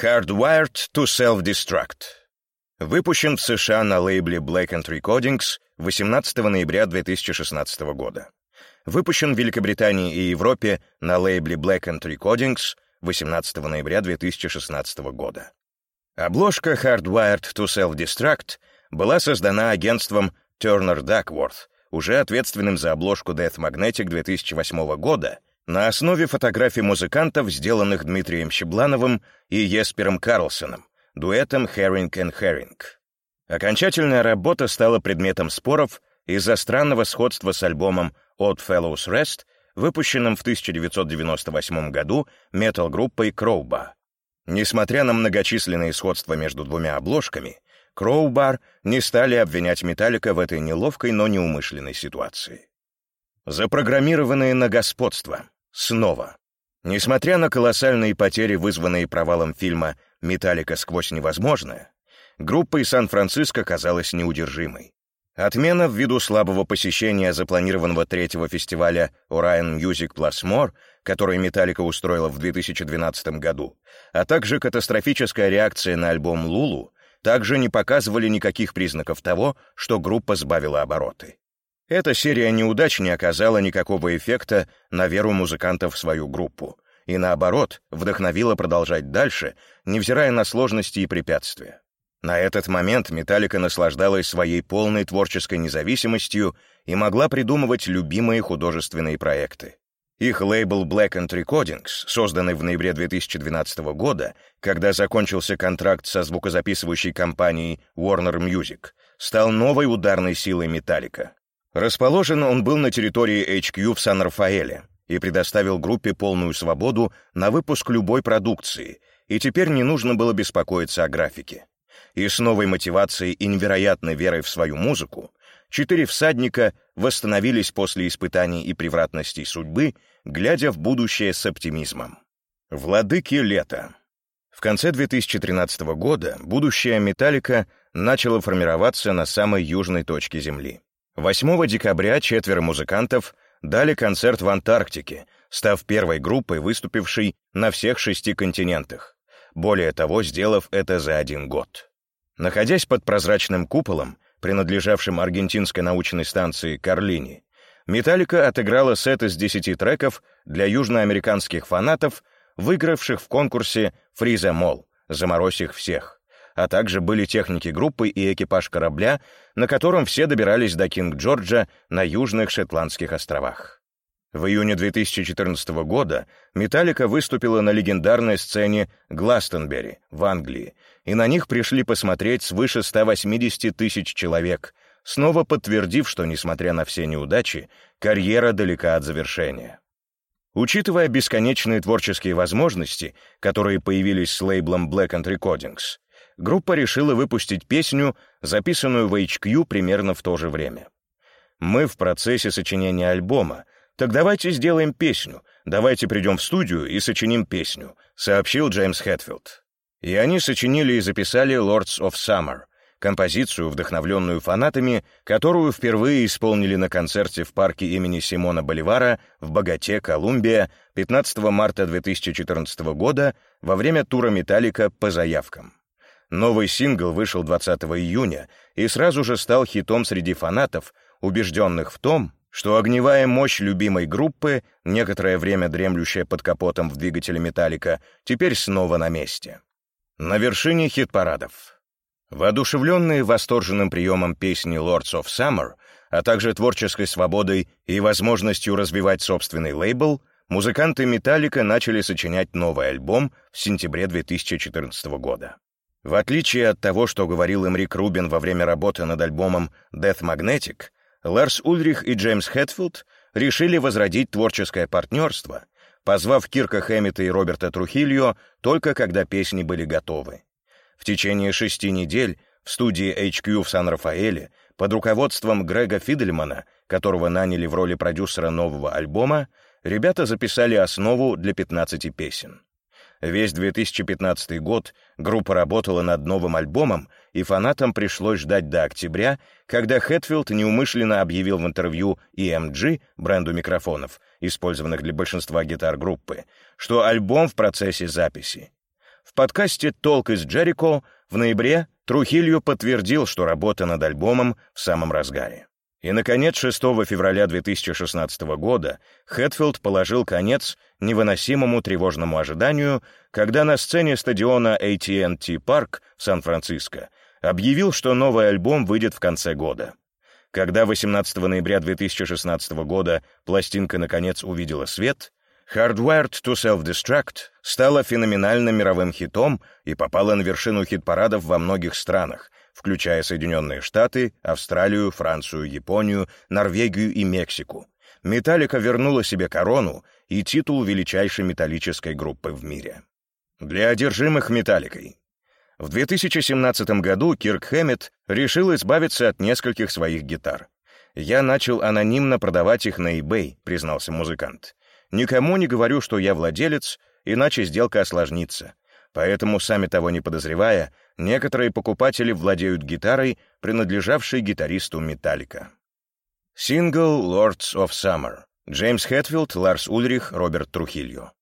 Hardwired to Self-Destruct. Выпущен в США на лейбле Black and Recordings 18 ноября 2016 года. Выпущен в Великобритании и Европе на лейбле Black and Recordings 18 ноября 2016 года. Обложка Hardwired to Self-Destruct была создана агентством Turner Duckworth, уже ответственным за обложку Death Magnetic 2008 года, на основе фотографий музыкантов, сделанных Дмитрием Щеблановым и Еспером Карлсоном, дуэтом Herring and Herring. Окончательная работа стала предметом споров из-за странного сходства с альбомом Odd Fellows Rest, выпущенным в 1998 году метал-группой Crowbar. Несмотря на многочисленные сходства между двумя обложками, Crowbar не стали обвинять Металлика в этой неловкой, но неумышленной ситуации. Запрограммированные на господство. Снова. Несмотря на колоссальные потери, вызванные провалом фильма «Металлика сквозь невозможное», группа из Сан-Франциско казалась неудержимой. Отмена ввиду слабого посещения запланированного третьего фестиваля Orion Music Plus More, который Металлика устроила в 2012 году, а также катастрофическая реакция на альбом «Лулу» также не показывали никаких признаков того, что группа сбавила обороты. Эта серия неудач не оказала никакого эффекта на веру музыкантов в свою группу, и наоборот, вдохновила продолжать дальше, невзирая на сложности и препятствия. На этот момент Металлика наслаждалась своей полной творческой независимостью и могла придумывать любимые художественные проекты. Их лейбл Black and Recordings, созданный в ноябре 2012 года, когда закончился контракт со звукозаписывающей компанией Warner Music, стал новой ударной силой Металлика. Расположен он был на территории HQ в Сан-Рафаэле и предоставил группе полную свободу на выпуск любой продукции, и теперь не нужно было беспокоиться о графике. И с новой мотивацией и невероятной верой в свою музыку четыре всадника восстановились после испытаний и превратностей судьбы, глядя в будущее с оптимизмом. Владыки лета. В конце 2013 года будущее «Металлика» начало формироваться на самой южной точке Земли. 8 декабря четверо музыкантов дали концерт в Антарктике, став первой группой, выступившей на всех шести континентах. Более того, сделав это за один год. Находясь под прозрачным куполом, принадлежавшим аргентинской научной станции Карлини, Металлика отыграла сет из 10 треков для южноамериканских фанатов, выигравших в конкурсе «Фриза Мол», «Заморозь их всех» а также были техники группы и экипаж корабля, на котором все добирались до Кинг-Джорджа на Южных Шотландских островах. В июне 2014 года «Металлика» выступила на легендарной сцене Гластонбери в Англии, и на них пришли посмотреть свыше 180 тысяч человек, снова подтвердив, что, несмотря на все неудачи, карьера далека от завершения. Учитывая бесконечные творческие возможности, которые появились с лейблом Black and Recordings, группа решила выпустить песню, записанную в HQ примерно в то же время. «Мы в процессе сочинения альбома, так давайте сделаем песню, давайте придем в студию и сочиним песню», сообщил Джеймс Хэтфилд. И они сочинили и записали «Lords of Summer», композицию, вдохновленную фанатами, которую впервые исполнили на концерте в парке имени Симона Боливара в Богате, Колумбия, 15 марта 2014 года во время тура «Металлика» по заявкам. Новый сингл вышел 20 июня и сразу же стал хитом среди фанатов, убежденных в том, что огневая мощь любимой группы, некоторое время дремлющая под капотом в двигателе «Металлика», теперь снова на месте. На вершине хит-парадов. Воодушевленные восторженным приемом песни «Lords of Summer», а также творческой свободой и возможностью развивать собственный лейбл, музыканты «Металлика» начали сочинять новый альбом в сентябре 2014 года. В отличие от того, что говорил им Рик Рубин во время работы над альбомом Death Magnetic, Ларс Ульрих и Джеймс Хэтфилд решили возродить творческое партнерство, позвав Кирка Хэммита и Роберта Трухильо только когда песни были готовы. В течение шести недель в студии HQ в Сан-Рафаэле под руководством Грега Фидельмана, которого наняли в роли продюсера нового альбома, ребята записали основу для 15 песен. Весь 2015 год группа работала над новым альбомом, и фанатам пришлось ждать до октября, когда Хэтфилд неумышленно объявил в интервью EMG, бренду микрофонов, использованных для большинства гитар группы, что альбом в процессе записи. В подкасте «Толк из Джерико» в ноябре Трухилью подтвердил, что работа над альбомом в самом разгаре. И, наконец, 6 февраля 2016 года Хэтфилд положил конец невыносимому тревожному ожиданию, когда на сцене стадиона AT&T Park в Сан-Франциско объявил, что новый альбом выйдет в конце года. Когда 18 ноября 2016 года пластинка наконец увидела свет, Hardwired to Self-Destruct стала феноменальным мировым хитом и попала на вершину хит-парадов во многих странах, включая Соединенные Штаты, Австралию, Францию, Японию, Норвегию и Мексику. Металлика вернула себе корону и титул величайшей металлической группы в мире. Для одержимых металликой. В 2017 году Кирк Хэммет решил избавиться от нескольких своих гитар. «Я начал анонимно продавать их на eBay», — признался музыкант. Никому не говорю, что я владелец, иначе сделка осложнится. Поэтому, сами того не подозревая, некоторые покупатели владеют гитарой, принадлежавшей гитаристу Металлика. Сингл «Lords of Summer». Джеймс Хэтфилд, Ларс Ульрих, Роберт Трухильо.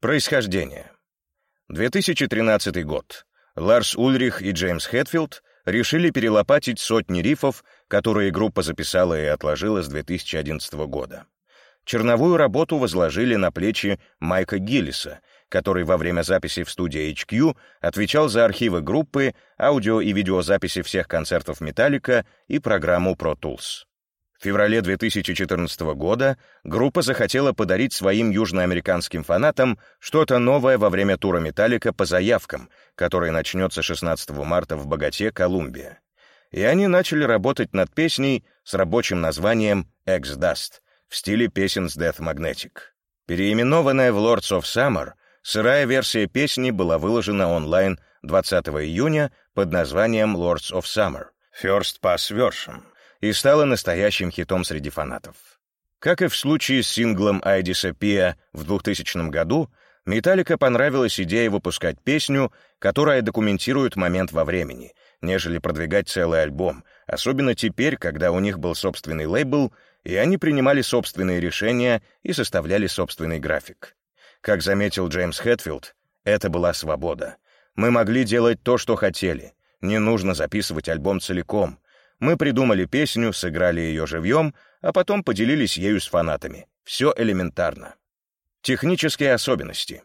Происхождение. 2013 год. Ларс Ульрих и Джеймс Хэтфилд решили перелопатить сотни рифов, которые группа записала и отложила с 2011 года. Черновую работу возложили на плечи Майка Гиллиса, который во время записи в студии HQ отвечал за архивы группы, аудио и видеозаписи всех концертов «Металлика» и программу Pro Tools. В феврале 2014 года группа захотела подарить своим южноамериканским фанатам что-то новое во время тура «Металлика» по заявкам, который начнется 16 марта в Богате, Колумбия. И они начали работать над песней с рабочим названием «X-Dust», в стиле песен с Death Magnetic. Переименованная в Lords of Summer, сырая версия песни была выложена онлайн 20 июня под названием Lords of Summer First Pass Version и стала настоящим хитом среди фанатов. Как и в случае с синглом «I Disappear» в 2000 году, Металлика понравилась идея выпускать песню, которая документирует момент во времени, нежели продвигать целый альбом, особенно теперь, когда у них был собственный лейбл и они принимали собственные решения и составляли собственный график. Как заметил Джеймс Хэтфилд, это была свобода. Мы могли делать то, что хотели. Не нужно записывать альбом целиком. Мы придумали песню, сыграли ее живьем, а потом поделились ею с фанатами. Все элементарно. Технические особенности.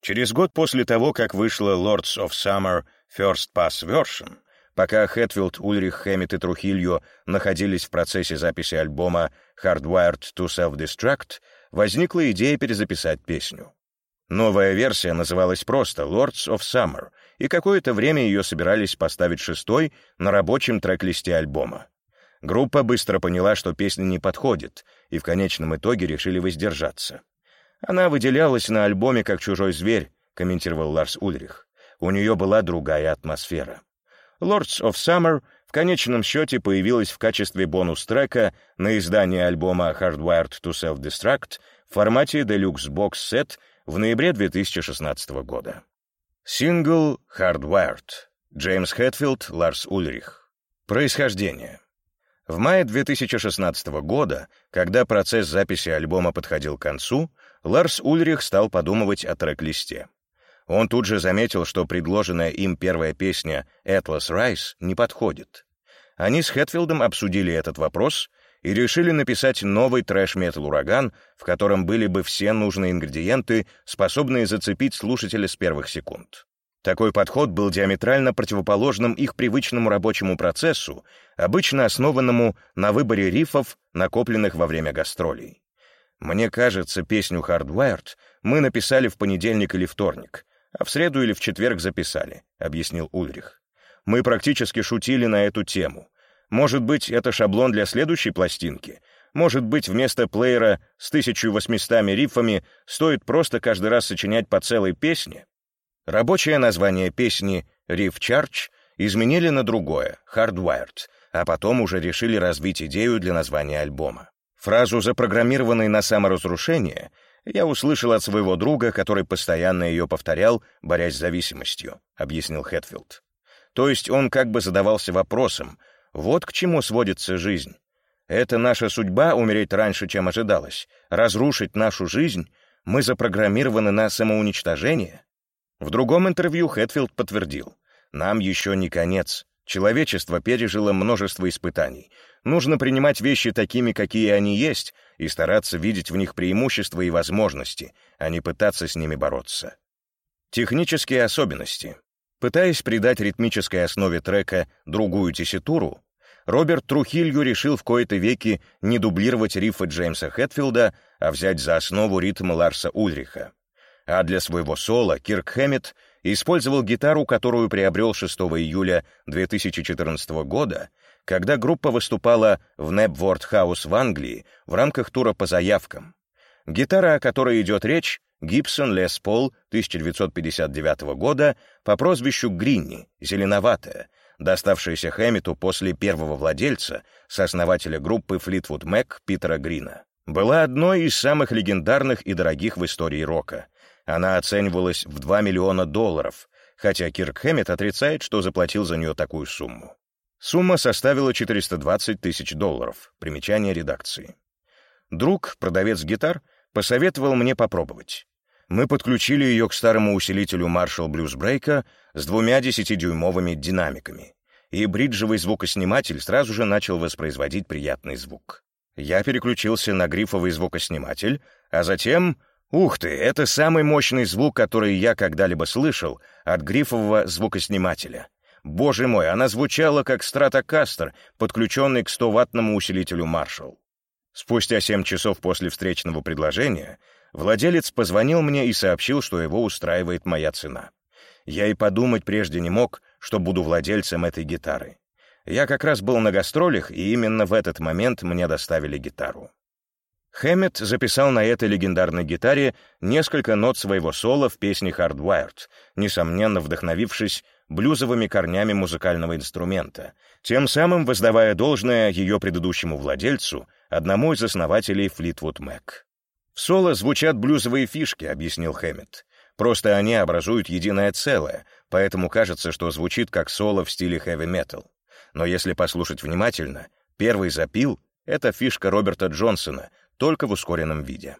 Через год после того, как вышла Lords of Summer First Pass Version, Пока Хэтфилд, Ульрих, Хэммит и Трухильо находились в процессе записи альбома «Hardwired to Self-Destruct», возникла идея перезаписать песню. Новая версия называлась просто «Lords of Summer», и какое-то время ее собирались поставить шестой на рабочем трек-листе альбома. Группа быстро поняла, что песня не подходит, и в конечном итоге решили воздержаться. «Она выделялась на альбоме как чужой зверь», — комментировал Ларс Ульрих. «У нее была другая атмосфера». Lords of Summer в конечном счете появилась в качестве бонус-трека на издании альбома Hardwired to Self-Destruct в формате Deluxe Box Set в ноябре 2016 года. Сингл Hardwired. Джеймс Хэтфилд, Ларс Ульрих. Происхождение. В мае 2016 года, когда процесс записи альбома подходил к концу, Ларс Ульрих стал подумывать о трек-листе. Он тут же заметил, что предложенная им первая песня «Atlas Rise» не подходит. Они с Хэтфилдом обсудили этот вопрос и решили написать новый трэш-метал-ураган, в котором были бы все нужные ингредиенты, способные зацепить слушателя с первых секунд. Такой подход был диаметрально противоположным их привычному рабочему процессу, обычно основанному на выборе рифов, накопленных во время гастролей. Мне кажется, песню «Hardwired» мы написали в понедельник или вторник, а в среду или в четверг записали», — объяснил Ульрих. «Мы практически шутили на эту тему. Может быть, это шаблон для следующей пластинки? Может быть, вместо плеера с 1800 рифами стоит просто каждый раз сочинять по целой песне?» Рабочее название песни «Riff Charge» изменили на другое — «Hardwired», а потом уже решили развить идею для названия альбома. Фразу, запрограммированной на саморазрушение, я услышал от своего друга, который постоянно ее повторял, борясь с зависимостью», — объяснил Хэтфилд. То есть он как бы задавался вопросом, вот к чему сводится жизнь. Это наша судьба — умереть раньше, чем ожидалось, разрушить нашу жизнь, мы запрограммированы на самоуничтожение. В другом интервью Хэтфилд подтвердил, «Нам еще не конец. Человечество пережило множество испытаний. Нужно принимать вещи такими, какие они есть, и стараться видеть в них преимущества и возможности, а не пытаться с ними бороться. Технические особенности. Пытаясь придать ритмической основе трека другую тесситуру, Роберт Трухилью решил в кои-то веки не дублировать рифы Джеймса Хэтфилда, а взять за основу ритм Ларса Ульриха. А для своего соло Кирк Хэммет использовал гитару, которую приобрел 6 июля 2014 года, когда группа выступала в Небворд Хаус в Англии в рамках тура по заявкам. Гитара, о которой идет речь, Гибсон Лес Пол 1959 года по прозвищу Гринни, зеленоватая, доставшаяся Хэммету после первого владельца, сооснователя группы Флитвуд Мэк Питера Грина. Была одной из самых легендарных и дорогих в истории рока. Она оценивалась в 2 миллиона долларов, хотя Кирк Хэммет отрицает, что заплатил за нее такую сумму. Сумма составила 420 тысяч долларов. Примечание редакции. Друг, продавец гитар, посоветовал мне попробовать. Мы подключили ее к старому усилителю Marshall Blues Breaker с двумя десятидюймовыми динамиками, и бриджевый звукосниматель сразу же начал воспроизводить приятный звук. Я переключился на грифовый звукосниматель, а затем... Ух ты, это самый мощный звук, который я когда-либо слышал от грифового звукоснимателя. Боже мой, она звучала как стратокастер, подключенный к 100-ваттному усилителю Marshall. Спустя 7 часов после встречного предложения владелец позвонил мне и сообщил, что его устраивает моя цена. Я и подумать прежде не мог, что буду владельцем этой гитары. Я как раз был на гастролях, и именно в этот момент мне доставили гитару. Хэммет записал на этой легендарной гитаре несколько нот своего соло в песне «Hardwired», несомненно вдохновившись блюзовыми корнями музыкального инструмента, тем самым воздавая должное ее предыдущему владельцу, одному из основателей Флитвуд Мэк. «В соло звучат блюзовые фишки», — объяснил Хэммет. «Просто они образуют единое целое, поэтому кажется, что звучит как соло в стиле хэви-метал. Но если послушать внимательно, первый запил — это фишка Роберта Джонсона, только в ускоренном виде».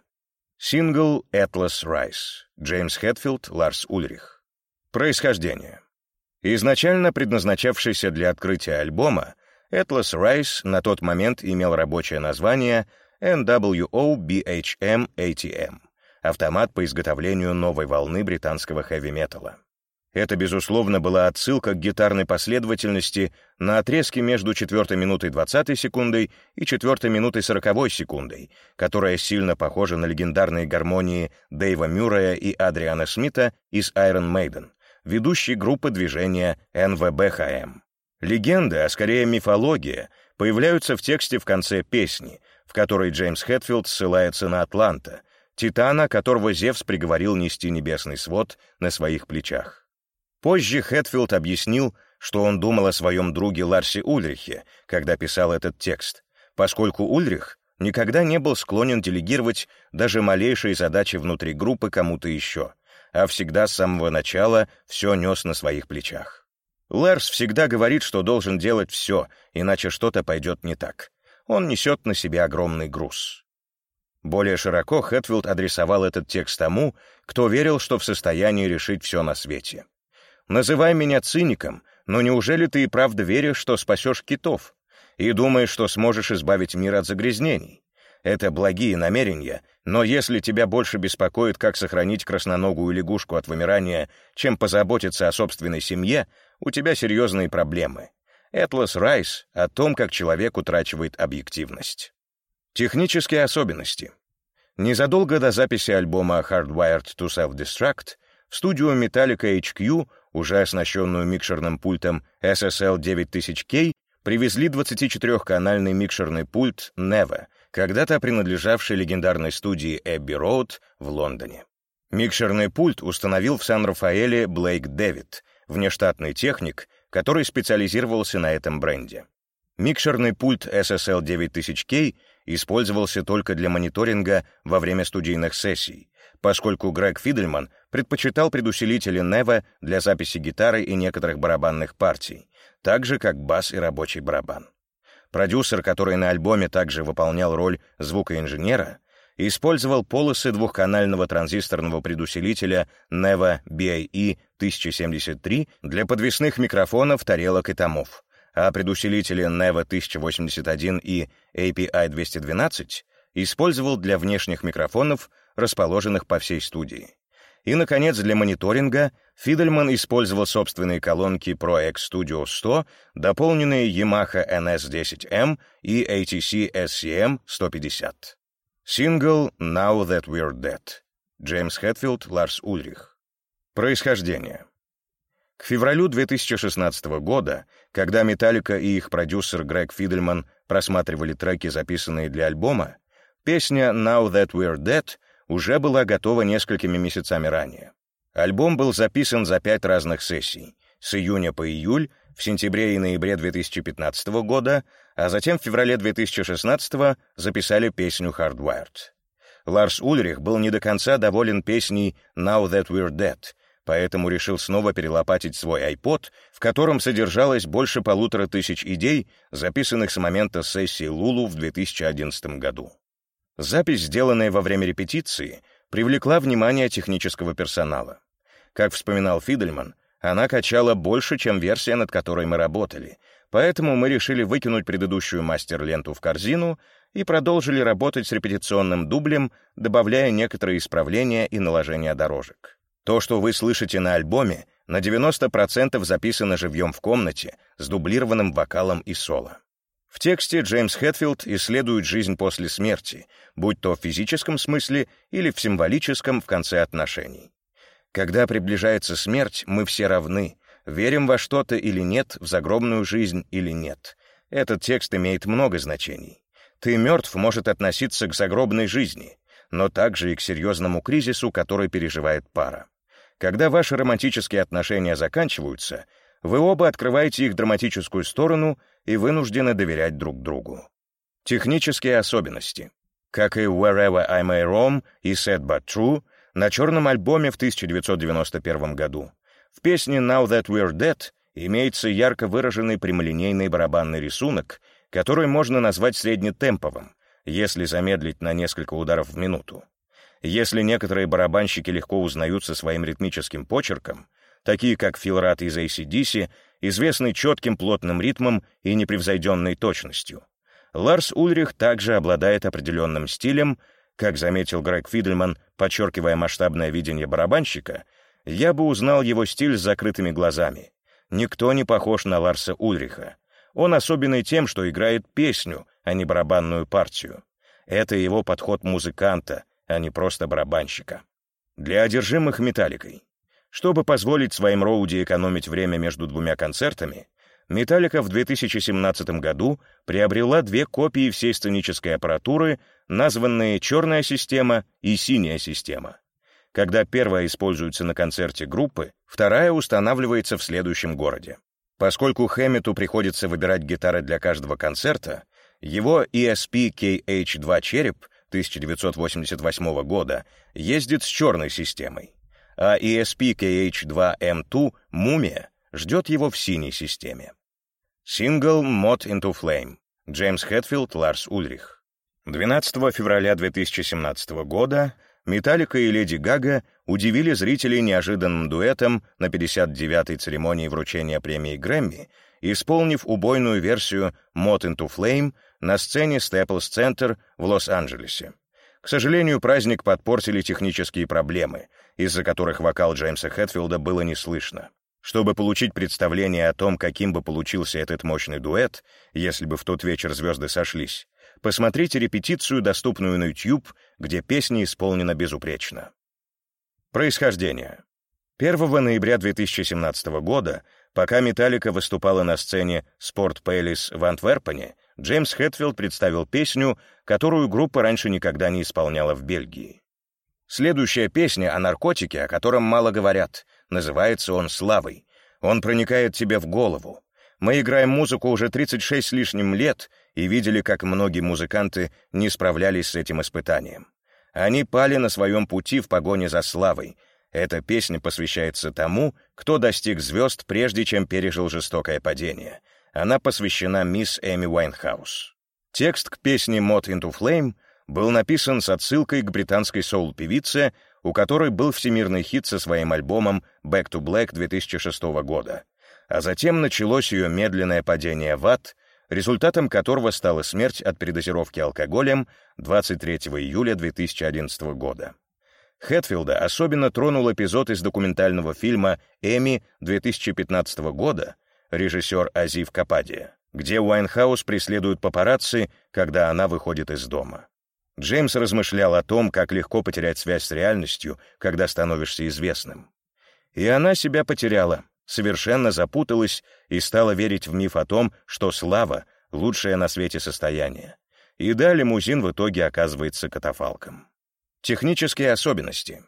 Сингл «Atlas Rise» Джеймс Хэтфилд, Ларс Ульрих. Происхождение. Изначально предназначавшийся для открытия альбома, Atlas Rise на тот момент имел рабочее название NWO-BHM-ATM — автомат по изготовлению новой волны британского хэви-металла. Это, безусловно, была отсылка к гитарной последовательности на отрезке между 4 минутой 20 секундой и 4 минутой 40 секундой, которая сильно похожа на легендарные гармонии Дэйва Мюррея и Адриана Смита из Iron Maiden, ведущей группы движения НВБХМ. Легенды, а скорее мифология, появляются в тексте в конце песни, в которой Джеймс Хэтфилд ссылается на Атланта, титана, которого Зевс приговорил нести небесный свод на своих плечах. Позже Хэтфилд объяснил, что он думал о своем друге Ларсе Ульрихе, когда писал этот текст, поскольку Ульрих никогда не был склонен делегировать даже малейшие задачи внутри группы кому-то еще, а всегда с самого начала все нес на своих плечах. Ларс всегда говорит, что должен делать все, иначе что-то пойдет не так. Он несет на себе огромный груз. Более широко Хэтфилд адресовал этот текст тому, кто верил, что в состоянии решить все на свете. «Называй меня циником, но неужели ты и правда веришь, что спасешь китов? И думаешь, что сможешь избавить мир от загрязнений? Это благие намерения, но если тебя больше беспокоит, как сохранить красноногую лягушку от вымирания, чем позаботиться о собственной семье, у тебя серьезные проблемы. Этлас Райс о том, как человек утрачивает объективность. Технические особенности. Незадолго до записи альбома Hardwired to Self-Destruct в студию Metallica HQ, уже оснащенную микшерным пультом SSL 9000K, привезли 24-канальный микшерный пульт Neve — когда-то принадлежавший легендарной студии Эбби Роуд в Лондоне. Микшерный пульт установил в Сан-Рафаэле Блейк Дэвид, внештатный техник, который специализировался на этом бренде. Микшерный пульт SSL 9000K использовался только для мониторинга во время студийных сессий, поскольку Грег Фидельман предпочитал предусилители Нева для записи гитары и некоторых барабанных партий, так же как бас и рабочий барабан. Продюсер, который на альбоме также выполнял роль звукоинженера, использовал полосы двухканального транзисторного предусилителя Neva BIE 1073 для подвесных микрофонов, тарелок и томов, а предусилители Neva 1081 и API 212 использовал для внешних микрофонов, расположенных по всей студии. И, наконец, для мониторинга Фидельман использовал собственные колонки Pro X Studio 100, дополненные Yamaha NS10M и ATC SCM 150. Сингл «Now That We're Dead». Джеймс Хэтфилд, Ларс Ульрих. Происхождение. К февралю 2016 года, когда Металлика и их продюсер Грег Фидельман просматривали треки, записанные для альбома, песня «Now That We're Dead» уже была готова несколькими месяцами ранее. Альбом был записан за пять разных сессий, с июня по июль, в сентябре и ноябре 2015 года, а затем в феврале 2016 записали песню «Hardwired». Ларс Ульрих был не до конца доволен песней «Now That We're Dead», поэтому решил снова перелопатить свой iPod, в котором содержалось больше полутора тысяч идей, записанных с момента сессии Лулу в 2011 году. Запись, сделанная во время репетиции, привлекла внимание технического персонала. Как вспоминал Фидельман, она качала больше, чем версия, над которой мы работали, поэтому мы решили выкинуть предыдущую мастер-ленту в корзину и продолжили работать с репетиционным дублем, добавляя некоторые исправления и наложения дорожек. То, что вы слышите на альбоме, на 90% записано живьем в комнате с дублированным вокалом и соло. В тексте Джеймс Хэтфилд исследует жизнь после смерти, будь то в физическом смысле или в символическом в конце отношений. Когда приближается смерть, мы все равны, верим во что-то или нет, в загробную жизнь или нет. Этот текст имеет много значений. «Ты мертв» может относиться к загробной жизни, но также и к серьезному кризису, который переживает пара. Когда ваши романтические отношения заканчиваются, вы оба открываете их драматическую сторону и вынуждены доверять друг другу. Технические особенности. Как и Wherever I May Roam и Sad But True, на черном альбоме в 1991 году в песне Now That We're Dead имеется ярко выраженный прямолинейный барабанный рисунок, который можно назвать среднетемповым, если замедлить на несколько ударов в минуту. Если некоторые барабанщики легко узнаются своим ритмическим почерком, такие как Фил Рат из ACDC, известный четким плотным ритмом и непревзойденной точностью. Ларс Ульрих также обладает определенным стилем, как заметил Грег Фидельман, подчеркивая масштабное видение барабанщика, я бы узнал его стиль с закрытыми глазами. Никто не похож на Ларса Ульриха. Он особенный тем, что играет песню, а не барабанную партию. Это его подход музыканта, а не просто барабанщика. Для одержимых металликой. Чтобы позволить своим Роуди экономить время между двумя концертами, Металлика в 2017 году приобрела две копии всей сценической аппаратуры, названные «Черная система» и «Синяя система». Когда первая используется на концерте группы, вторая устанавливается в следующем городе. Поскольку Хэммету приходится выбирать гитары для каждого концерта, его ESP KH2 череп 1988 года ездит с черной системой а ESP-KH2M2 «Мумия» ждет его в синей системе. Сингл «Mod into Flame» Джеймс Хэтфилд, Ларс Ульрих. 12 февраля 2017 года Металлика и Леди Гага удивили зрителей неожиданным дуэтом на 59-й церемонии вручения премии Грэмми, исполнив убойную версию «Mod into Flame» на сцене Staples Center в Лос-Анджелесе. К сожалению, праздник подпортили технические проблемы, из-за которых вокал Джеймса Хэтфилда было не слышно. Чтобы получить представление о том, каким бы получился этот мощный дуэт, если бы в тот вечер звезды сошлись, посмотрите репетицию, доступную на YouTube, где песня исполнена безупречно. Происхождение. 1 ноября 2017 года, пока Металлика выступала на сцене Sport Palace в Антверпене, Джеймс Хэтфилд представил песню, которую группа раньше никогда не исполняла в Бельгии. Следующая песня о наркотике, о котором мало говорят. Называется он «Славой». Он проникает тебе в голову. Мы играем музыку уже 36 с лишним лет и видели, как многие музыканты не справлялись с этим испытанием. Они пали на своем пути в погоне за славой. Эта песня посвящается тому, кто достиг звезд, прежде чем пережил жестокое падение — она посвящена мисс Эми Уайнхаус. Текст к песне «Mod into Flame» был написан с отсылкой к британской соул-певице, у которой был всемирный хит со своим альбомом «Back to Black» 2006 года, а затем началось ее медленное падение в ад, результатом которого стала смерть от передозировки алкоголем 23 июля 2011 года. Хэтфилда особенно тронул эпизод из документального фильма «Эми» 2015 года режиссер Азив Кападия, где Уайнхаус преследует папарацци, когда она выходит из дома. Джеймс размышлял о том, как легко потерять связь с реальностью, когда становишься известным. И она себя потеряла, совершенно запуталась и стала верить в миф о том, что слава — лучшее на свете состояние. И да, лимузин в итоге оказывается катафалком. Технические особенности.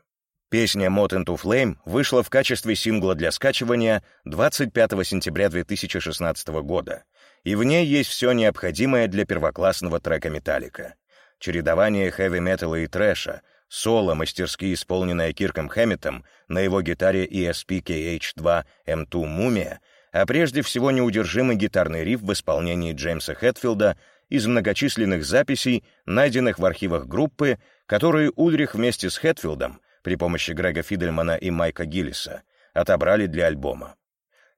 Песня «Mot into Flame» вышла в качестве сингла для скачивания 25 сентября 2016 года, и в ней есть все необходимое для первоклассного трека «Металлика». Чередование хэви-металла и трэша, соло, мастерски исполненное Кирком Хэмметом на его гитаре ESP KH2 M2 «Мумия», а прежде всего неудержимый гитарный риф в исполнении Джеймса Хэтфилда из многочисленных записей, найденных в архивах группы, которые Ульрих вместе с Хэтфилдом при помощи Грега Фидельмана и Майка Гиллиса отобрали для альбома.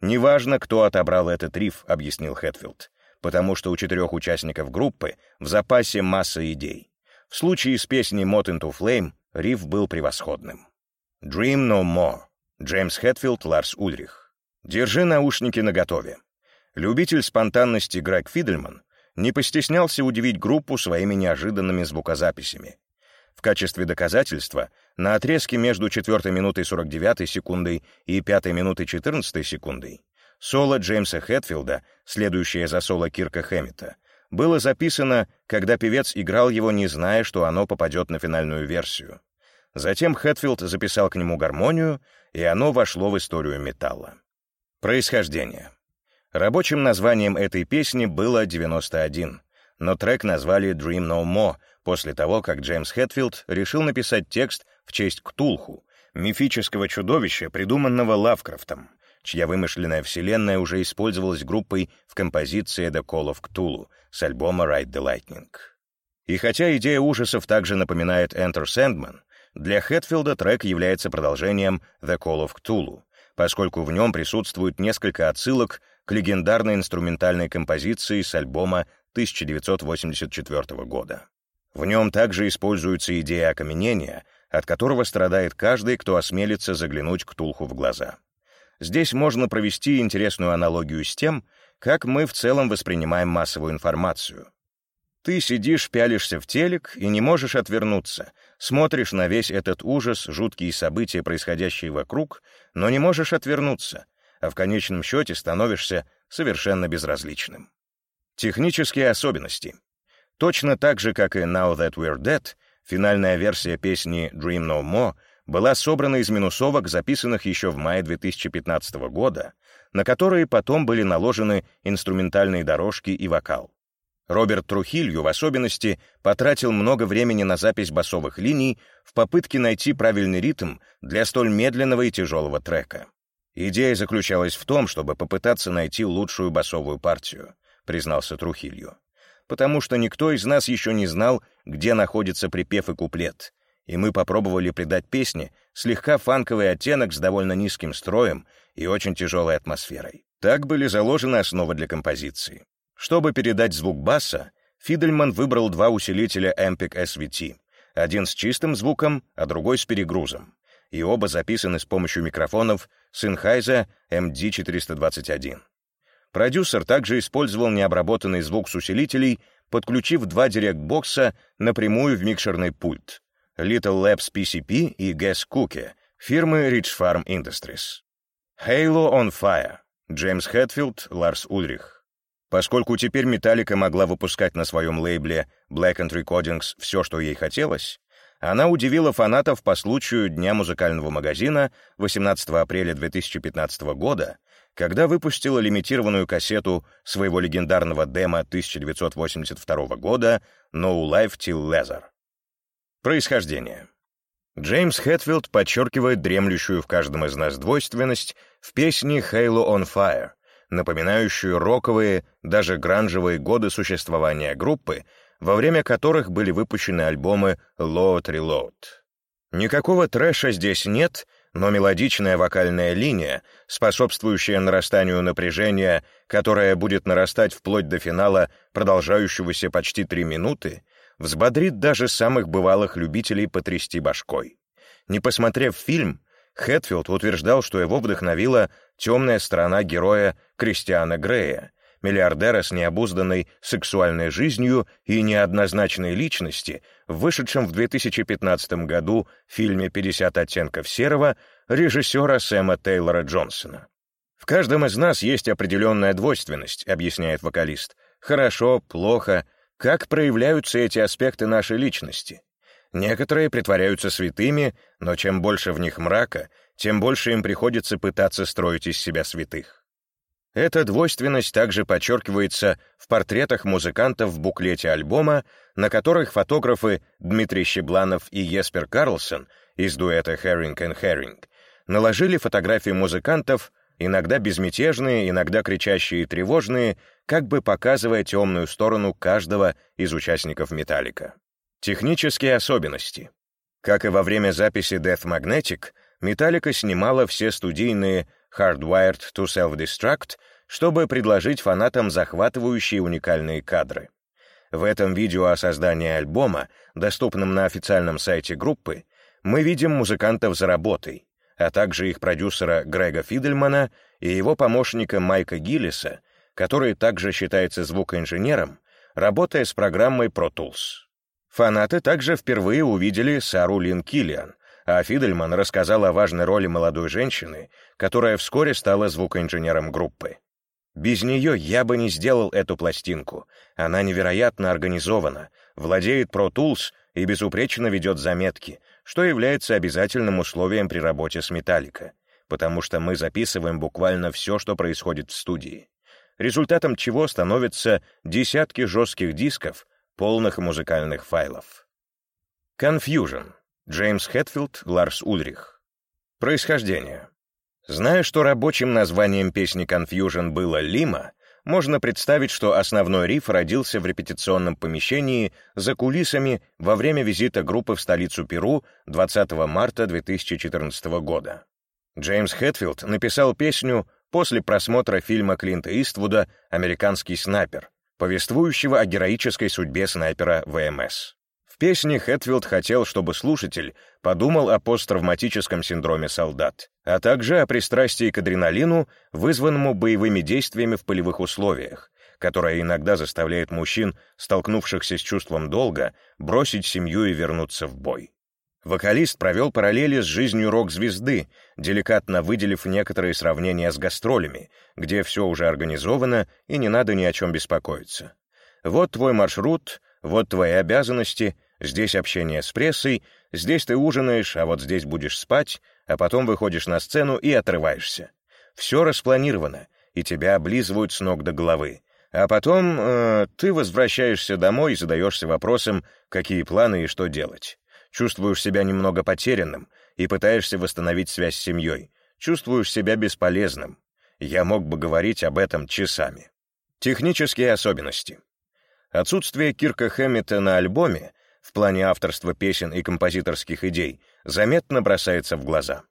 «Неважно, кто отобрал этот риф», — объяснил Хэтфилд, потому что у четырех участников группы в запасе масса идей. В случае с песней «Mot into Flame» риф был превосходным. «Dream No More» Джеймс Хэтфилд, Ларс Ульрих. «Держи наушники наготове». Любитель спонтанности Грег Фидельман не постеснялся удивить группу своими неожиданными звукозаписями. В качестве доказательства на отрезке между 4 минутой 49 секундой и 5 минутой 14 секундой соло Джеймса Хэтфилда, следующее за соло Кирка Хэммета, было записано, когда певец играл его, не зная, что оно попадет на финальную версию. Затем Хэтфилд записал к нему гармонию, и оно вошло в историю металла. Происхождение. Рабочим названием этой песни было «91», но трек назвали «Dream No More», после того, как Джеймс Хэтфилд решил написать текст в честь Ктулху, мифического чудовища, придуманного Лавкрафтом, чья вымышленная вселенная уже использовалась группой в композиции «The Call of Cthulhu» с альбома «Ride the Lightning». И хотя идея ужасов также напоминает «Enter Sandman», для Хэтфилда трек является продолжением «The Call of Cthulhu», поскольку в нем присутствует несколько отсылок к легендарной инструментальной композиции с альбома 1984 года. В нем также используется идея окаменения, от которого страдает каждый, кто осмелится заглянуть к Тулху в глаза. Здесь можно провести интересную аналогию с тем, как мы в целом воспринимаем массовую информацию. Ты сидишь, пялишься в телек и не можешь отвернуться, смотришь на весь этот ужас, жуткие события, происходящие вокруг, но не можешь отвернуться, а в конечном счете становишься совершенно безразличным. Технические особенности. Точно так же, как и Now That We're Dead, финальная версия песни Dream No More была собрана из минусовок, записанных еще в мае 2015 года, на которые потом были наложены инструментальные дорожки и вокал. Роберт Трухилью, в особенности, потратил много времени на запись басовых линий в попытке найти правильный ритм для столь медленного и тяжелого трека. Идея заключалась в том, чтобы попытаться найти лучшую басовую партию, признался Трухилью потому что никто из нас еще не знал, где находится припев и куплет, и мы попробовали придать песне слегка фанковый оттенок с довольно низким строем и очень тяжелой атмосферой. Так были заложены основы для композиции. Чтобы передать звук баса, Фидельман выбрал два усилителя Ampic SVT, один с чистым звуком, а другой с перегрузом, и оба записаны с помощью микрофонов Sennheiser MD421. Продюсер также использовал необработанный звук с усилителей, подключив два директ-бокса напрямую в микшерный пульт Little Labs PCP и Gas Cookie фирмы Rich Farm Industries. Halo on Fire. Джеймс Хэтфилд, Ларс Ульрих. Поскольку теперь Металлика могла выпускать на своем лейбле Black and Recordings все, что ей хотелось, она удивила фанатов по случаю Дня музыкального магазина 18 апреля 2015 года, когда выпустила лимитированную кассету своего легендарного демо 1982 года «No Life Till Leather». Происхождение. Джеймс Хэтфилд подчеркивает дремлющую в каждом из нас двойственность в песне «Halo on Fire», напоминающую роковые, даже гранжевые годы существования группы, во время которых были выпущены альбомы «Load Reload». Никакого трэша здесь нет, но мелодичная вокальная линия, способствующая нарастанию напряжения, которое будет нарастать вплоть до финала, продолжающегося почти три минуты, взбодрит даже самых бывалых любителей потрясти башкой. Не посмотрев фильм, Хэтфилд утверждал, что его вдохновила темная сторона героя Кристиана Грея, миллиардера с необузданной сексуальной жизнью и неоднозначной личности, вышедшем в 2015 году в фильме «50 оттенков серого» режиссера Сэма Тейлора Джонсона. «В каждом из нас есть определенная двойственность», — объясняет вокалист. «Хорошо, плохо. Как проявляются эти аспекты нашей личности? Некоторые притворяются святыми, но чем больше в них мрака, тем больше им приходится пытаться строить из себя святых. Эта двойственность также подчеркивается в портретах музыкантов в буклете альбома, на которых фотографы Дмитрий Щебланов и Еспер Карлсон из дуэта «Herring and Herring» наложили фотографии музыкантов, иногда безмятежные, иногда кричащие и тревожные, как бы показывая темную сторону каждого из участников «Металлика». Технические особенности. Как и во время записи Death Magnetic, Металлика снимала все студийные Hardwired to Self-Destruct, чтобы предложить фанатам захватывающие уникальные кадры. В этом видео о создании альбома, доступном на официальном сайте группы, мы видим музыкантов за работой, а также их продюсера Грега Фидельмана и его помощника Майка Гиллиса, который также считается звукоинженером, работая с программой Pro Tools. Фанаты также впервые увидели Сару Лин Киллиан, а Фидельман рассказал о важной роли молодой женщины, которая вскоре стала звукоинженером группы. Без нее я бы не сделал эту пластинку. Она невероятно организована, владеет Pro Tools и безупречно ведет заметки, что является обязательным условием при работе с Металлика, потому что мы записываем буквально все, что происходит в студии. Результатом чего становятся десятки жестких дисков, полных музыкальных файлов. Confusion. Джеймс Хэтфилд, Ларс Ульрих. Происхождение. Зная, что рабочим названием песни Confusion было «Лима», можно представить, что основной риф родился в репетиционном помещении за кулисами во время визита группы в столицу Перу 20 марта 2014 года. Джеймс Хэтфилд написал песню после просмотра фильма Клинта Иствуда «Американский снайпер», повествующего о героической судьбе снайпера ВМС. В песне Хэтфилд хотел, чтобы слушатель подумал о посттравматическом синдроме солдат, а также о пристрастии к адреналину, вызванному боевыми действиями в полевых условиях, которое иногда заставляет мужчин, столкнувшихся с чувством долга, бросить семью и вернуться в бой. Вокалист провел параллели с жизнью рок-звезды, деликатно выделив некоторые сравнения с гастролями, где все уже организовано и не надо ни о чем беспокоиться. Вот твой маршрут, вот твои обязанности, здесь общение с прессой, здесь ты ужинаешь, а вот здесь будешь спать, а потом выходишь на сцену и отрываешься. Все распланировано, и тебя облизывают с ног до головы. А потом э, ты возвращаешься домой и задаешься вопросом, какие планы и что делать. Чувствуешь себя немного потерянным и пытаешься восстановить связь с семьей. Чувствуешь себя бесполезным. Я мог бы говорить об этом часами. Технические особенности. Отсутствие Кирка Хэммета на альбоме в плане авторства песен и композиторских идей заметно бросается в глаза.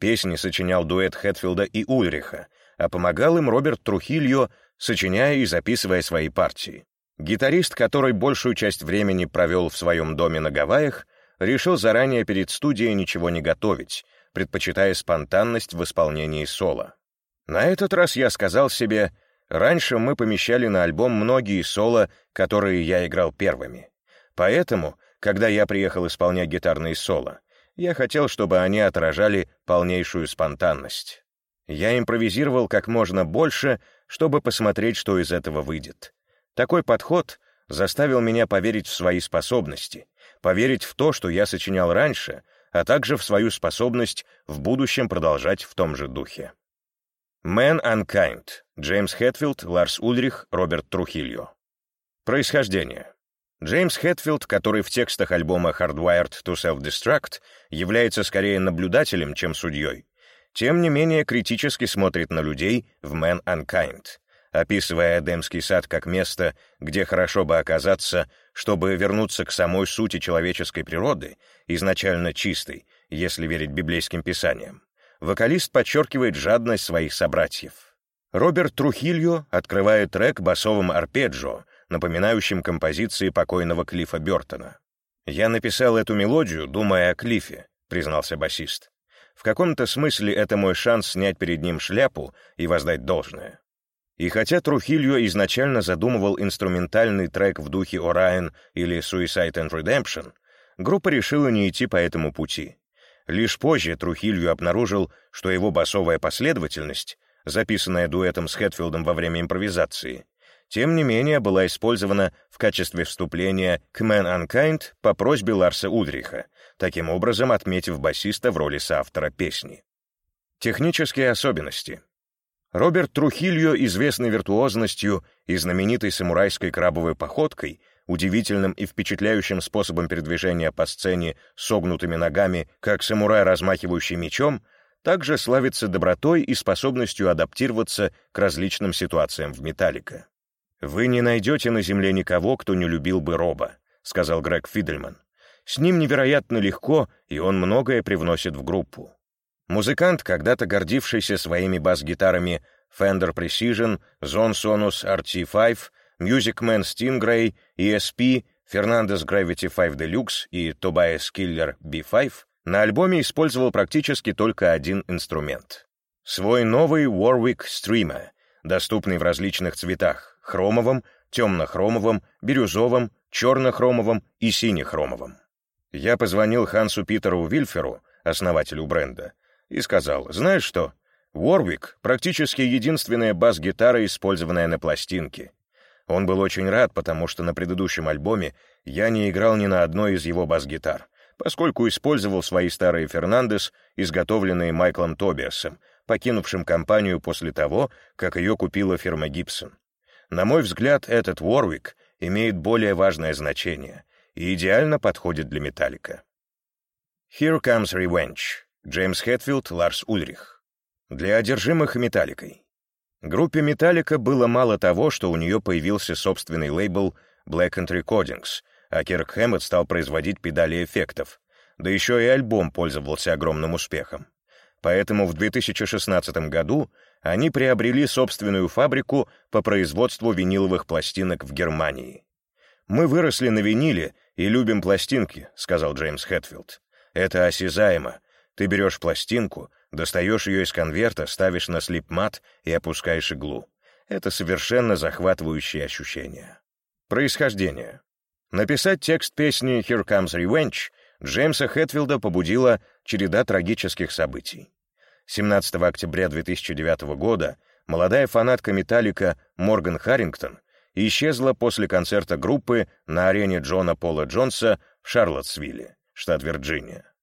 Песни сочинял дуэт Хэтфилда и Ульриха, а помогал им Роберт Трухильо, сочиняя и записывая свои партии. Гитарист, который большую часть времени провел в своем доме на Гавайях, решил заранее перед студией ничего не готовить, предпочитая спонтанность в исполнении соло. На этот раз я сказал себе — Раньше мы помещали на альбом многие соло, которые я играл первыми. Поэтому, когда я приехал исполнять гитарные соло, я хотел, чтобы они отражали полнейшую спонтанность. Я импровизировал как можно больше, чтобы посмотреть, что из этого выйдет. Такой подход заставил меня поверить в свои способности, поверить в то, что я сочинял раньше, а также в свою способность в будущем продолжать в том же духе. Man Unkind. Джеймс Хэтфилд, Ларс Ульрих, Роберт Трухильо. Происхождение. Джеймс Хэтфилд, который в текстах альбома Hardwired to Self-Destruct является скорее наблюдателем, чем судьей, тем не менее критически смотрит на людей в Man Unkind, описывая Эдемский сад как место, где хорошо бы оказаться, чтобы вернуться к самой сути человеческой природы, изначально чистой, если верить библейским писаниям. Вокалист подчеркивает жадность своих собратьев. Роберт Трухильо открывает трек басовым арпеджио, напоминающим композиции покойного Клиффа Бертона. «Я написал эту мелодию, думая о Клиффе», — признался басист. «В каком-то смысле это мой шанс снять перед ним шляпу и воздать должное». И хотя Трухильо изначально задумывал инструментальный трек в духе Orion или Suicide and Redemption, группа решила не идти по этому пути. Лишь позже Трухилью обнаружил, что его басовая последовательность, записанная дуэтом с Хэтфилдом во время импровизации, тем не менее была использована в качестве вступления к Man Unkind по просьбе Ларса Ульриха, таким образом отметив басиста в роли соавтора песни. Технические особенности. Роберт Трухильо, известный виртуозностью и знаменитой самурайской крабовой походкой, удивительным и впечатляющим способом передвижения по сцене согнутыми ногами, как самурай, размахивающий мечом, также славится добротой и способностью адаптироваться к различным ситуациям в «Металлика». «Вы не найдете на земле никого, кто не любил бы Роба», — сказал Грег Фидельман. «С ним невероятно легко, и он многое привносит в группу». Музыкант, когда-то гордившийся своими бас-гитарами Fender Precision, Zone Sonus RT5, Music Man Stingray, ESP, Fernandez Gravity 5 Deluxe и Tobias Killer B5, на альбоме использовал практически только один инструмент. Свой новый Warwick Streamer, доступный в различных цветах — хромовом, темно-хромовом, бирюзовом, черно-хромовом и сине-хромовом. Я позвонил Хансу Питеру Вильферу, основателю бренда, и сказал, знаешь что, Warwick — практически единственная бас-гитара, использованная на пластинке. Он был очень рад, потому что на предыдущем альбоме я не играл ни на одной из его бас-гитар, поскольку использовал свои старые «Фернандес», изготовленные Майклом Тобиасом, покинувшим компанию после того, как ее купила фирма Гибсон. На мой взгляд, этот Warwick имеет более важное значение и идеально подходит для металлика. Here Comes Revenge. Джеймс Хэтфилд, Ларс Ульрих. Для одержимых металликой. Группе Metallica было мало того, что у нее появился собственный лейбл Black and Recordings, а Кирк Хэммет стал производить педали эффектов, да еще и альбом пользовался огромным успехом. Поэтому в 2016 году они приобрели собственную фабрику по производству виниловых пластинок в Германии. «Мы выросли на виниле и любим пластинки», — сказал Джеймс Хэтфилд. «Это осязаемо. Ты берешь пластинку, Достаешь ее из конверта, ставишь на слип-мат и опускаешь иглу. Это совершенно захватывающее ощущение. Происхождение. Написать текст песни «Here Comes Revenge» Джеймса Хэтфилда побудила череда трагических событий. 17 октября 2009 года молодая фанатка «Металлика» Морган Харрингтон исчезла после концерта группы на арене Джона Пола Джонса в Шарлоттсвилле, штат Вирджиния.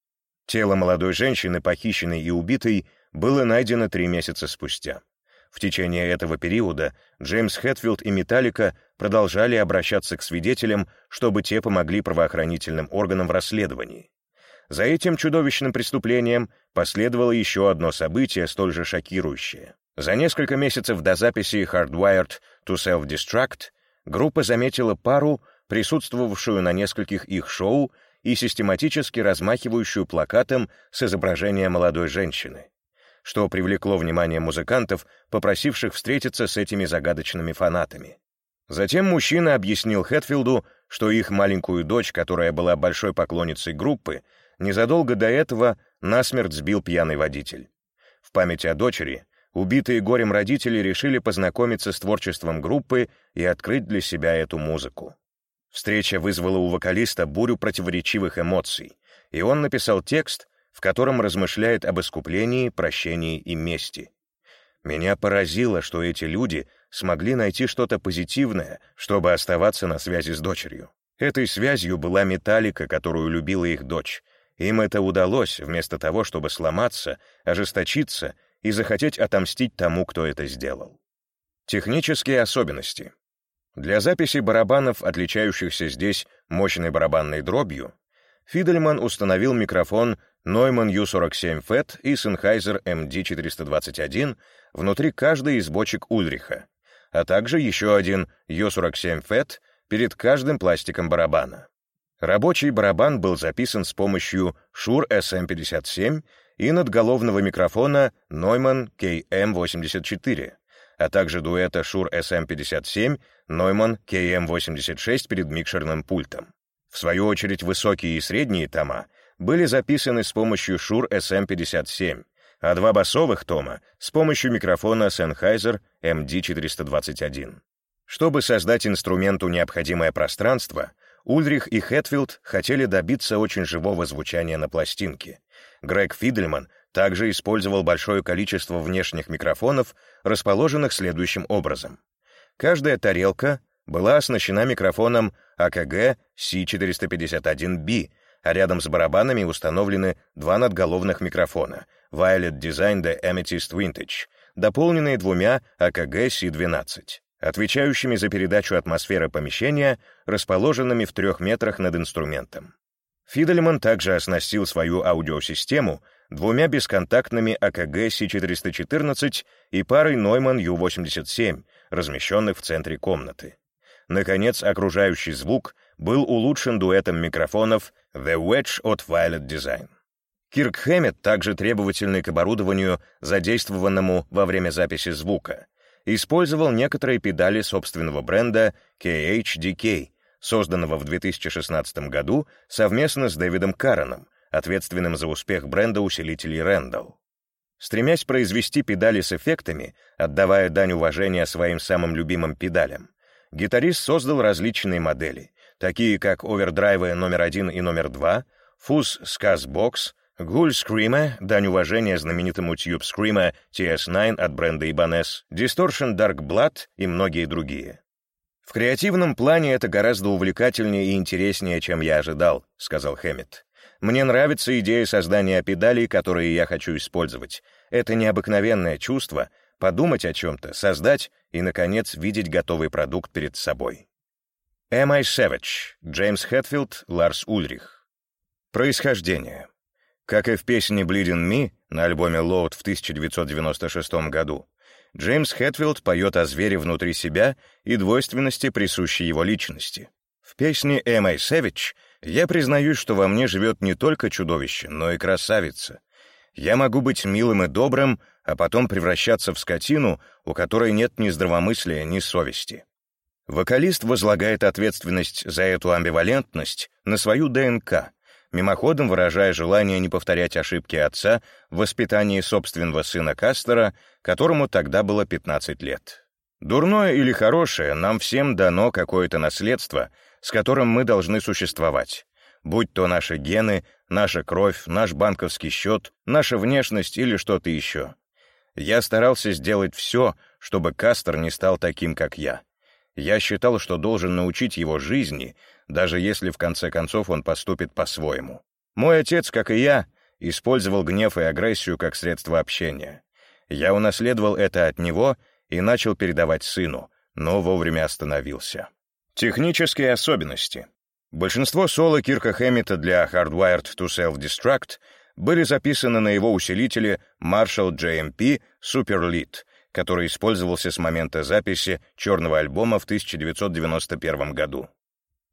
Тело молодой женщины, похищенной и убитой, было найдено три месяца спустя. В течение этого периода Джеймс Хэтфилд и Металлика продолжали обращаться к свидетелям, чтобы те помогли правоохранительным органам в расследовании. За этим чудовищным преступлением последовало еще одно событие, столь же шокирующее. За несколько месяцев до записи Hardwired to Self-Destruct группа заметила пару, присутствовавшую на нескольких их шоу и систематически размахивающую плакатом с изображением молодой женщины, что привлекло внимание музыкантов, попросивших встретиться с этими загадочными фанатами. Затем мужчина объяснил Хэтфилду, что их маленькую дочь, которая была большой поклонницей группы, незадолго до этого насмерть сбил пьяный водитель. В память о дочери убитые горем родители решили познакомиться с творчеством группы и открыть для себя эту музыку. Встреча вызвала у вокалиста бурю противоречивых эмоций, и он написал текст, в котором размышляет об искуплении, прощении и мести. Меня поразило, что эти люди смогли найти что-то позитивное, чтобы оставаться на связи с дочерью. Этой связью была металлика, которую любила их дочь. Им это удалось, вместо того, чтобы сломаться, ожесточиться и захотеть отомстить тому, кто это сделал. Технические особенности. Для записи барабанов, отличающихся здесь мощной барабанной дробью, Фидельман установил микрофон Neumann U47 FET и Sennheiser MD421 внутри каждой из бочек Ульриха, а также еще один U47 FET перед каждым пластиком барабана. Рабочий барабан был записан с помощью Shure SM57 и надголовного микрофона Neumann KM84, а также дуэта Shure SM57 Neumann KM86 перед микшерным пультом. В свою очередь, высокие и средние тома были записаны с помощью Shure SM57, а два басовых тома — с помощью микрофона Sennheiser MD421. Чтобы создать инструменту необходимое пространство, Ульрих и Хэтфилд хотели добиться очень живого звучания на пластинке. Грег Фидельман также использовал большое количество внешних микрофонов, расположенных следующим образом. Каждая тарелка была оснащена микрофоном АКГ C451B, а рядом с барабанами установлены два надголовных микрофона Violet Design The Amethyst Vintage, дополненные двумя АКГ C12, отвечающими за передачу атмосферы помещения, расположенными в трех метрах над инструментом. Фидельман также оснастил свою аудиосистему двумя бесконтактными АКГ C414 и парой Neumann U87, размещенных в центре комнаты. Наконец, окружающий звук был улучшен дуэтом микрофонов The Wedge от Violet Design. Кирк Хэммет, также требовательный к оборудованию, задействованному во время записи звука, использовал некоторые педали собственного бренда KHDK, созданного в 2016 году совместно с Дэвидом Карреном, ответственным за успех бренда усилителей Рэндалл. Стремясь произвести педали с эффектами, отдавая дань уважения своим самым любимым педалям, гитарист создал различные модели, такие как овердрайвы номер один и номер два, фуз Сказ Бокс, Гуль Скрима, дань уважения знаменитому Tube Screamer TS9 от бренда Ibanez, Distortion Dark Blood и многие другие. «В креативном плане это гораздо увлекательнее и интереснее, чем я ожидал», — сказал Хэммит. «Мне нравится идея создания педалей, которые я хочу использовать. Это необыкновенное чувство — подумать о чем-то, создать и, наконец, видеть готовый продукт перед собой». Am I Savage? Джеймс Хэтфилд, Ларс Ульрих. Происхождение. Как и в песне Bleeding Me на альбоме Load в 1996 году, Джеймс Хэтфилд поет о звере внутри себя и двойственности, присущей его личности. В песне «Am I Savage» я признаюсь, что во мне живет не только чудовище, но и красавица. Я могу быть милым и добрым, а потом превращаться в скотину, у которой нет ни здравомыслия, ни совести. Вокалист возлагает ответственность за эту амбивалентность на свою ДНК, мимоходом выражая желание не повторять ошибки отца в воспитании собственного сына Кастера, которому тогда было 15 лет. Дурное или хорошее, нам всем дано какое-то наследство, с которым мы должны существовать, будь то наши гены, наша кровь, наш банковский счет, наша внешность или что-то еще. Я старался сделать все, чтобы Кастер не стал таким, как я. Я считал, что должен научить его жизни, даже если в конце концов он поступит по-своему. Мой отец, как и я, использовал гнев и агрессию как средство общения. Я унаследовал это от него и начал передавать сыну, но вовремя остановился. Технические особенности. Большинство соло Кирка Хэммита для Hardwired to Self-Destruct были записаны на его усилителе Marshall JMP Super Lead — который использовался с момента записи черного альбома в 1991 году.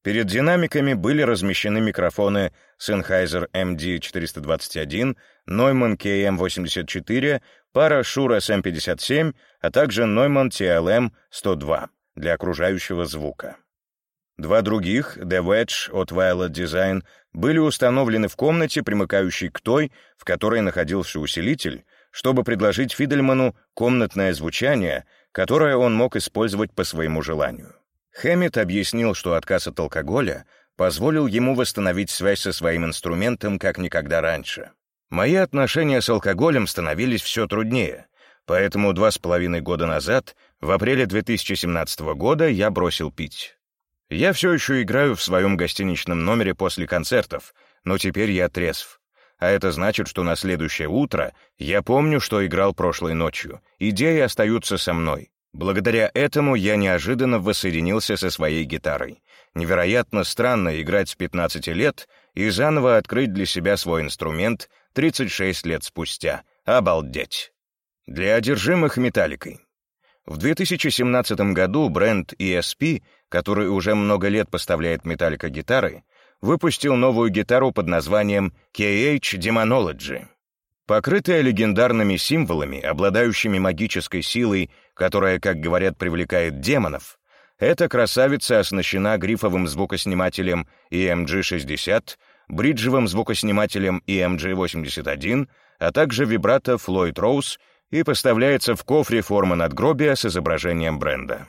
Перед динамиками были размещены микрофоны Sennheiser MD421, Neumann KM84, пара Shure SM57, а также Neumann TLM102 для окружающего звука. Два других, The Wedge от Violet Design, были установлены в комнате, примыкающей к той, в которой находился усилитель, чтобы предложить Фидельману комнатное звучание, которое он мог использовать по своему желанию. Хэммит объяснил, что отказ от алкоголя позволил ему восстановить связь со своим инструментом как никогда раньше. Мои отношения с алкоголем становились все труднее, поэтому два с половиной года назад, в апреле 2017 года, я бросил пить. Я все еще играю в своем гостиничном номере после концертов, но теперь я трезв а это значит, что на следующее утро я помню, что играл прошлой ночью. Идеи остаются со мной. Благодаря этому я неожиданно воссоединился со своей гитарой. Невероятно странно играть с 15 лет и заново открыть для себя свой инструмент 36 лет спустя. Обалдеть! Для одержимых металликой. В 2017 году бренд ESP, который уже много лет поставляет Metallica гитары, выпустил новую гитару под названием KH Demonology. Покрытая легендарными символами, обладающими магической силой, которая, как говорят, привлекает демонов, эта красавица оснащена грифовым звукоснимателем EMG-60, бриджевым звукоснимателем EMG-81, а также вибрато Floyd Rose и поставляется в кофре формы надгробия с изображением бренда.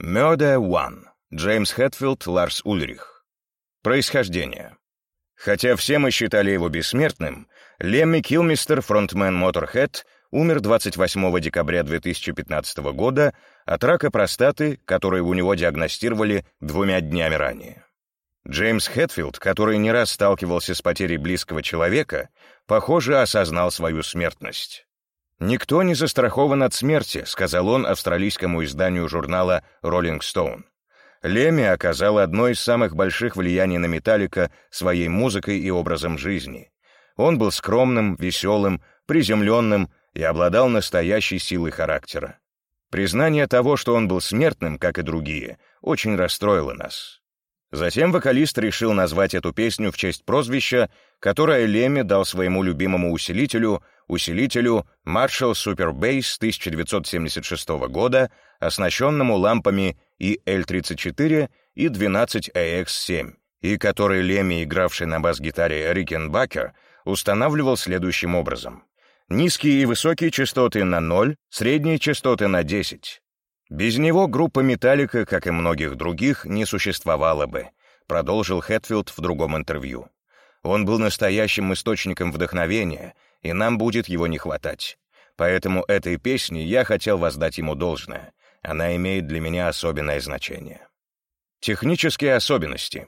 Murder One. Джеймс Хэтфилд, Ларс Ульрих. Происхождение. Хотя все мы считали его бессмертным, Лемми Килмистер, фронтмен Motorhead, умер 28 декабря 2015 года от рака простаты, который у него диагностировали двумя днями ранее. Джеймс Хэтфилд, который не раз сталкивался с потерей близкого человека, похоже, осознал свою смертность. «Никто не застрахован от смерти», — сказал он австралийскому изданию журнала Rolling Stone. Леми оказал одно из самых больших влияний на Металлика своей музыкой и образом жизни. Он был скромным, веселым, приземленным и обладал настоящей силой характера. Признание того, что он был смертным, как и другие, очень расстроило нас. Затем вокалист решил назвать эту песню в честь прозвища, которое Леми дал своему любимому усилителю, усилителю Marshall Super Bass 1976 года, оснащенному лампами и L34 и 12AX7, и который Леми, игравший на бас-гитаре Рикенбакер, устанавливал следующим образом. Низкие и высокие частоты на 0, средние частоты на 10. Без него группа «Металлика», как и многих других, не существовала бы, продолжил Хэтфилд в другом интервью. Он был настоящим источником вдохновения, и нам будет его не хватать. Поэтому этой песне я хотел воздать ему должное. Она имеет для меня особенное значение. Технические особенности.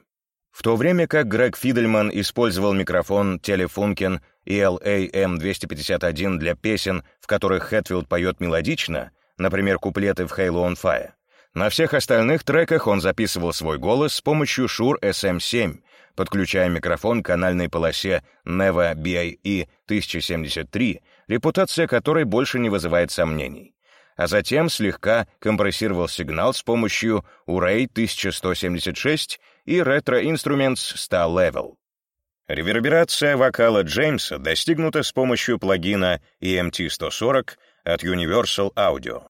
В то время как Грег Фидельман использовал микрофон Telefunken ELA-M251 для песен, в которых Хэтфилд поет мелодично, например, куплеты в Halo on Fire. На всех остальных треках он записывал свой голос с помощью Shure SM7, подключая микрофон к канальной полосе Neva BIE 1073, репутация которой больше не вызывает сомнений. А затем слегка компрессировал сигнал с помощью Uray 1176 и Retro Instruments Star Level. Реверберация вокала Джеймса достигнута с помощью плагина EMT-140 от Universal Audio.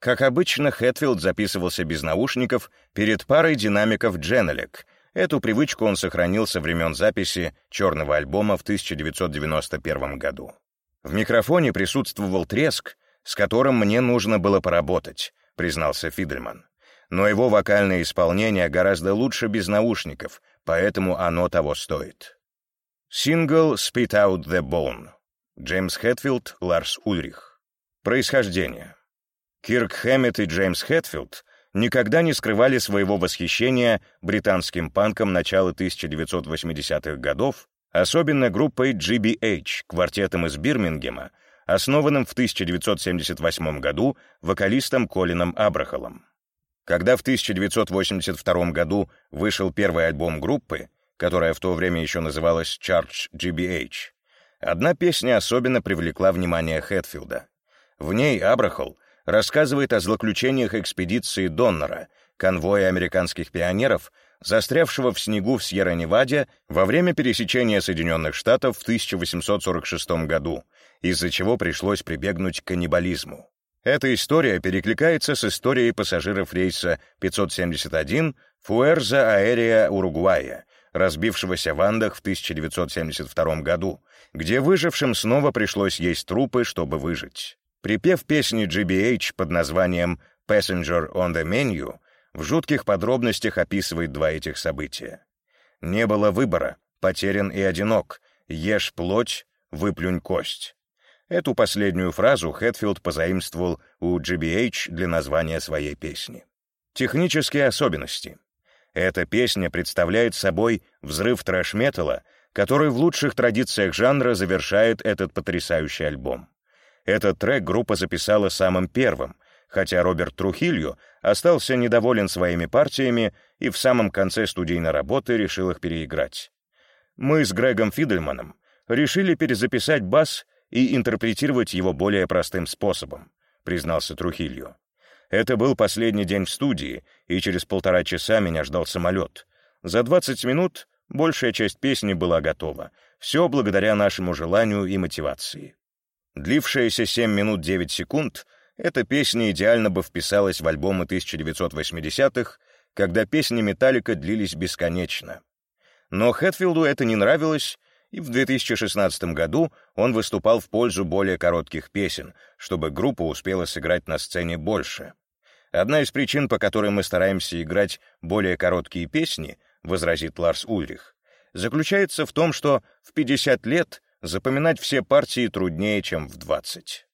Как обычно, Хэтфилд записывался без наушников перед парой динамиков Genelec. Эту привычку он сохранил со времен записи черного альбома в 1991 году. В микрофоне присутствовал треск, с которым мне нужно было поработать, признался Фидельман. Но его вокальное исполнение гораздо лучше без наушников, поэтому оно того стоит. Сингл «Spit Out the Bone». Джеймс Хэтфилд, Ларс Ульрих. Происхождение. Кирк Хэммет и Джеймс Хэтфилд никогда не скрывали своего восхищения британским панком начала 1980-х годов, особенно группой GBH, квартетом из Бирмингема, основанным в 1978 году вокалистом Колином Абрахалом. Когда в 1982 году вышел первый альбом группы, которая в то время еще называлась Charge GBH, одна песня особенно привлекла внимание Хэтфилда. В ней Абрахал рассказывает о злоключениях экспедиции Доннера, конвоя американских пионеров, застрявшего в снегу в Сьерра-Неваде во время пересечения Соединенных Штатов в 1846 году, из-за чего пришлось прибегнуть к каннибализму. Эта история перекликается с историей пассажиров рейса 571 Фуэрза Аэрия Уругвая, разбившегося в Андах в 1972 году, где выжившим снова пришлось есть трупы, чтобы выжить. Припев песни GBH под названием «Passenger on the Menu» в жутких подробностях описывает два этих события. «Не было выбора, потерян и одинок, ешь плоть, выплюнь кость». Эту последнюю фразу Хэтфилд позаимствовал у GBH для названия своей песни. Технические особенности. Эта песня представляет собой взрыв трэш-металла, который в лучших традициях жанра завершает этот потрясающий альбом. Этот трек группа записала самым первым, хотя Роберт Трухилью остался недоволен своими партиями и в самом конце студийной работы решил их переиграть. Мы с Грегом Фидельманом решили перезаписать бас и интерпретировать его более простым способом, признался Трухилью. Это был последний день в студии, и через полтора часа меня ждал самолет. За 20 минут большая часть песни была готова. Все благодаря нашему желанию и мотивации. Длившаяся 7 минут 9 секунд, эта песня идеально бы вписалась в альбомы 1980-х, когда песни «Металлика» длились бесконечно. Но Хэтфилду это не нравилось, и в 2016 году он выступал в пользу более коротких песен, чтобы группа успела сыграть на сцене больше. Одна из причин, по которой мы стараемся играть более короткие песни, возразит Ларс Ульрих, заключается в том, что в 50 лет запоминать все партии труднее, чем в 20.